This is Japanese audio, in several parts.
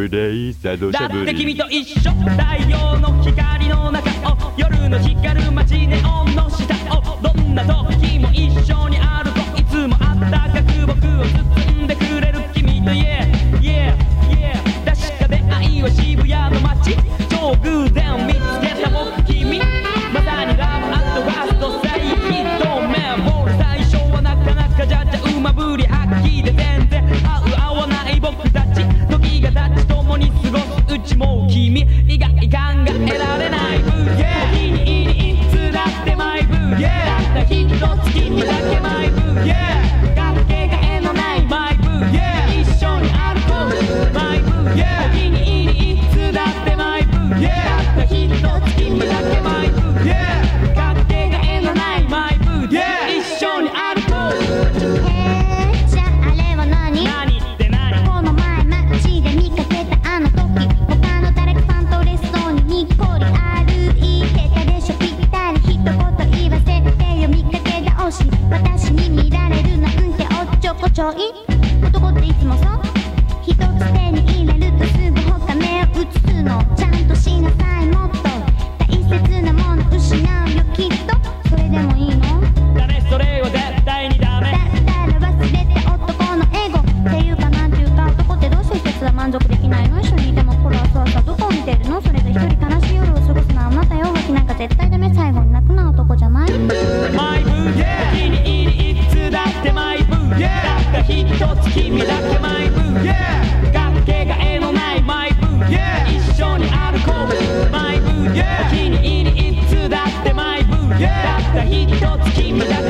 ぶでいさどしゃぶりだって君と一緒。太陽の光の中を夜の光る街ネオンの下をどんな時も一緒にち誇張男っていつもそう。一つ手に入れるとすぐ他目を移すの。ちゃんとしなさい。一つ君だけマイブー、yeah! かけがえのないマイブー、yeah! 一緒に歩こうマイブー、yeah! お気に入りいつだってマイブー、yeah! たったひとつ君だけ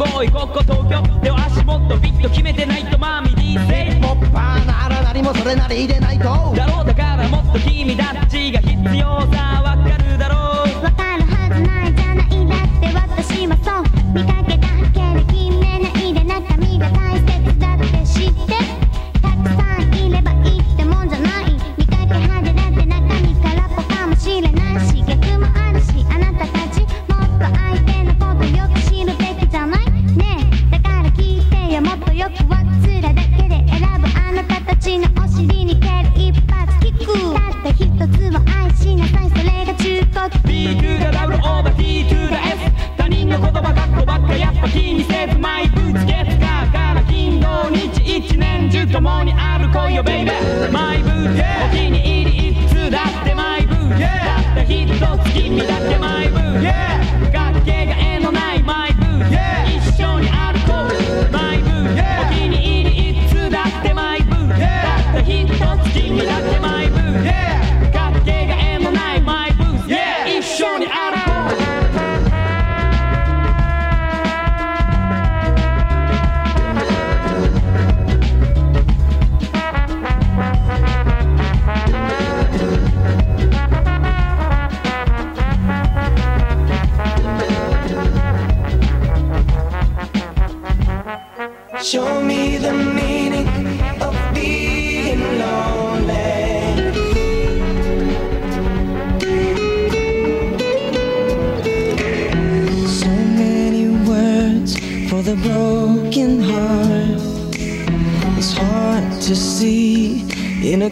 ボーイここ東京。では足もっとビッと決めてないとマミリーセイポッパーなら何もそれなりでないと。だろうだからもっと君たちが必要。call your baby my booty.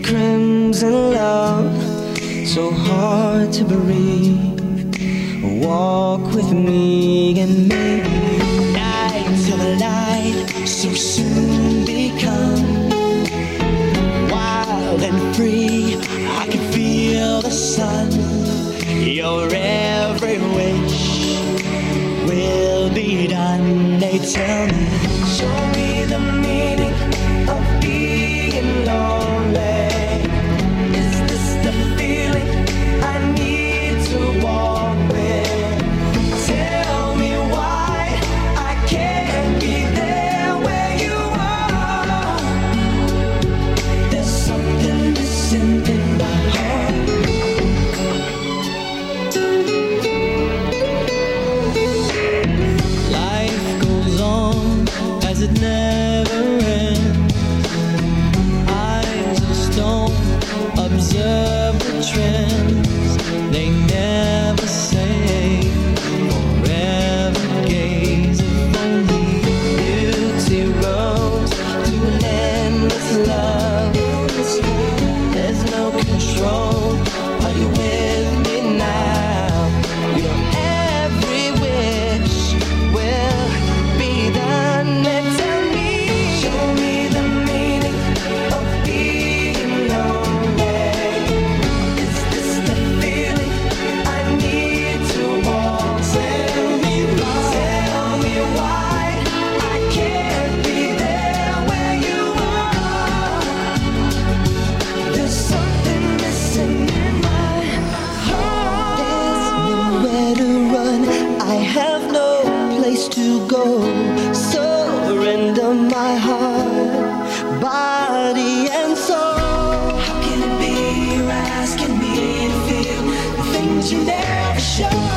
crimson love, so hard to breathe. Walk with me and maybe night till the light so soon become wild and free. I can feel the sun. Your every wish will be done. They tell me, show me. Body, and soul. How can it be you're asking me to feel the things you never show?